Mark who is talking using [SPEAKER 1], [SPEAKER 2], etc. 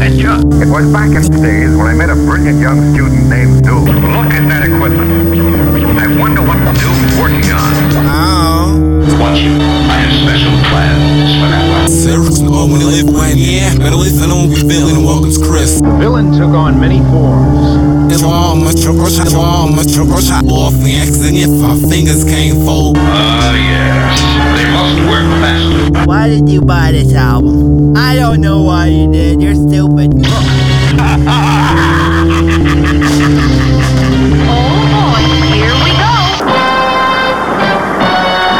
[SPEAKER 1] adventure.
[SPEAKER 2] It was back in the days when I met a brilliant young student named Duke.
[SPEAKER 1] Look at that equipment. I wonder what Duke's working on. Watch it. I have special plans for that one.
[SPEAKER 3] Serious no when they live when yeah Better listen on we feeling welcome's Chris
[SPEAKER 4] The villain took on many forms.
[SPEAKER 3] It's all much your brush It's all much your brush Off the accent if our fingers can't fold
[SPEAKER 1] Ah, yes. They must work faster.
[SPEAKER 5] Why did you buy this album? Know why you did. You're stupid.